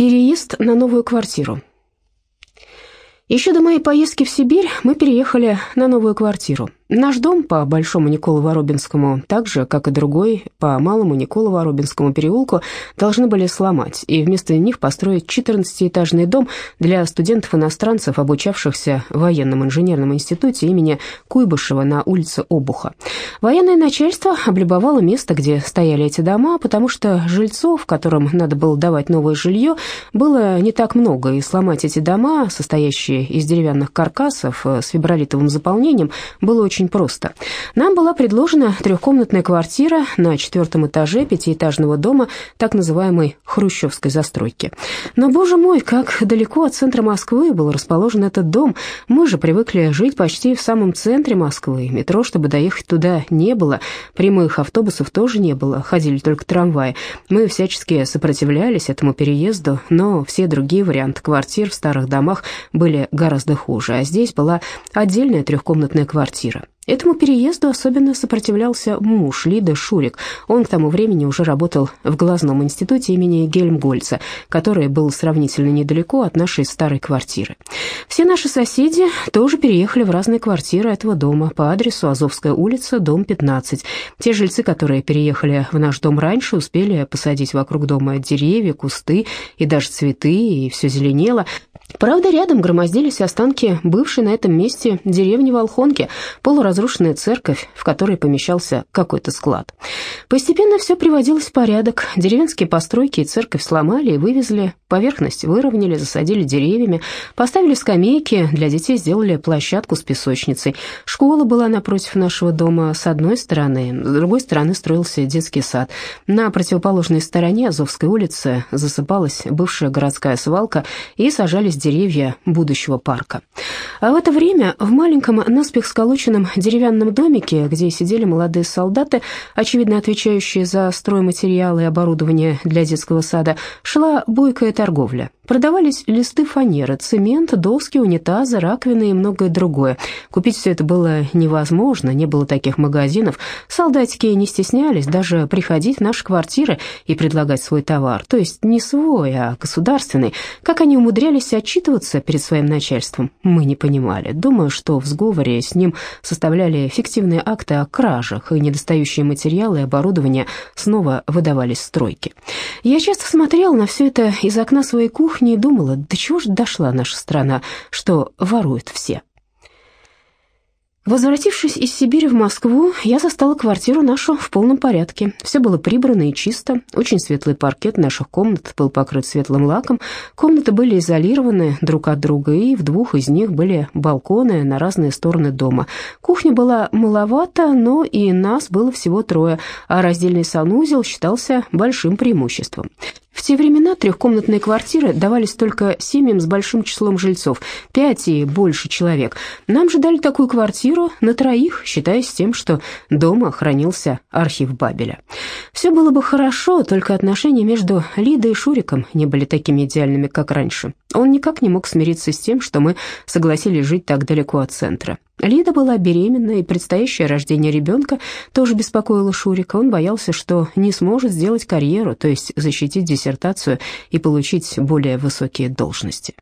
Переезд на новую квартиру. Еще до моей поездки в Сибирь мы переехали на новую квартиру. Наш дом по Большому Николу-Воробинскому, так же, как и другой, по Малому Николу-Воробинскому переулку, должны были сломать и вместо них построить 14-этажный дом для студентов-иностранцев, обучавшихся в военном инженерном институте имени Куйбышева на улице Обуха. Военное начальство облюбовало место, где стояли эти дома, потому что жильцов, которым надо было давать новое жилье, было не так много, и сломать эти дома, состоящие из деревянных каркасов с фибролитовым заполнением, было очень очень просто. Нам была предложена трехкомнатная квартира на четвертом этаже пятиэтажного дома так называемой хрущевской застройки. Но, боже мой, как далеко от центра Москвы был расположен этот дом. Мы же привыкли жить почти в самом центре Москвы. Метро, чтобы доехать туда, не было. Прямых автобусов тоже не было, ходили только трамваи. Мы всячески сопротивлялись этому переезду, но все другие варианты квартир в старых домах были гораздо хуже. А здесь была отдельная трехкомнатная квартира. Этому переезду особенно сопротивлялся муж Лиды Шурик. Он к тому времени уже работал в глазном институте имени Гельмгольца, который был сравнительно недалеко от нашей старой квартиры. Все наши соседи тоже переехали в разные квартиры этого дома по адресу Азовская улица, дом 15. Те жильцы, которые переехали в наш дом раньше, успели посадить вокруг дома деревья, кусты и даже цветы, и все зеленело. Правда, рядом громоздились останки бывшей на этом месте деревни Волхонки, полуразрушенная церковь, в которой помещался какой-то склад. Постепенно все приводилось в порядок. Деревенские постройки и церковь сломали и вывезли, поверхность выровняли, засадили деревьями, поставили скамейки, для детей сделали площадку с песочницей. Школа была напротив нашего дома с одной стороны, с другой стороны строился детский сад. На противоположной стороне Азовской улицы засыпалась бывшая городская свалка и сажались деревья будущего парка. А в это время в маленьком наспех сколоченном деревянном домике, где сидели молодые солдаты, очевидно отвечающие за стройматериалы и оборудование для детского сада, шла бойкая торговля. Продавались листы фанеры, цемент, доски, унитазы, раковины и многое другое. Купить все это было невозможно, не было таких магазинов. Солдатики не стеснялись даже приходить в наши квартиры и предлагать свой товар, то есть не свой, а государственный. Как они умудрялись отчитываться перед своим начальством, мы не понимали. Думаю, что в сговоре с ним составляли фиктивные акты о кражах, и недостающие материалы и оборудование снова выдавались стройки. Я часто смотрела на все это из окна своей кухни, кухне и думала, до чего же дошла наша страна, что воруют все. Возвратившись из Сибири в Москву, я застала квартиру нашу в полном порядке. Все было прибрано и чисто. Очень светлый паркет наших комнат был покрыт светлым лаком. Комнаты были изолированы друг от друга, и в двух из них были балконы на разные стороны дома. Кухня была маловата, но и нас было всего трое, а раздельный санузел считался большим преимуществом. В те времена трехкомнатные квартиры давались только семьям с большим числом жильцов, пять и больше человек. Нам же дали такую квартиру на троих, считаясь тем, что дома хранился архив Бабеля. Все было бы хорошо, только отношения между Лидой и Шуриком не были такими идеальными, как раньше. Он никак не мог смириться с тем, что мы согласились жить так далеко от центра. Лида была беременна, и предстоящее рождение ребенка тоже беспокоило Шурика. Он боялся, что не сможет сделать карьеру, то есть защитить диссертацию и получить более высокие должности.